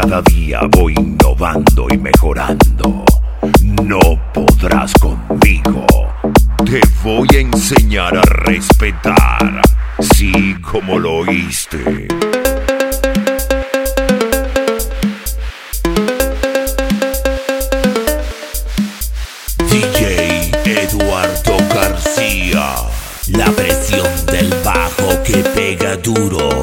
cada día voy innovando y mejorando. No podrás conmigo. Te voy a enseñar a respetar. Sí, como lo oíste. DJ Eduardo García. La presión del bajo que pega duro.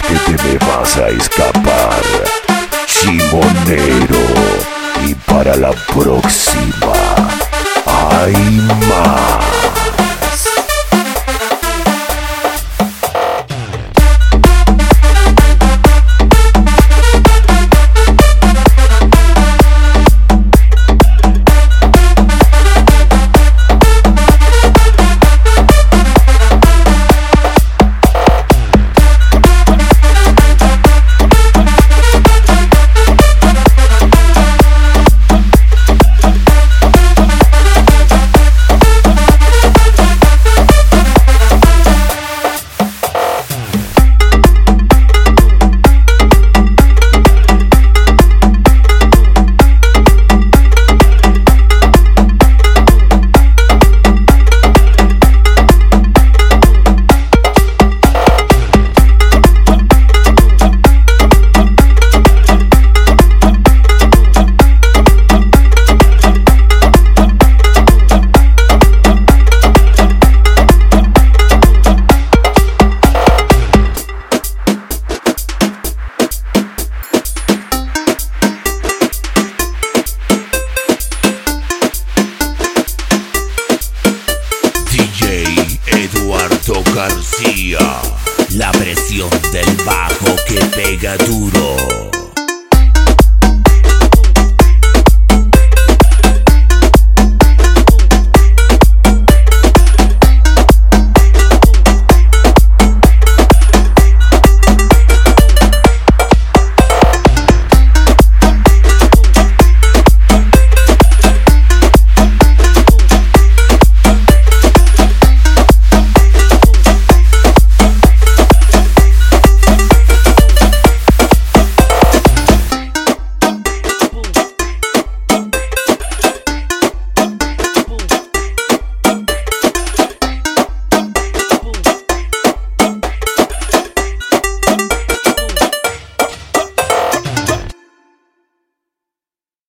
Que te me vas a escapar, chimonero. Y para la próxima, Eduardo García. La presión del bajo que pega duro.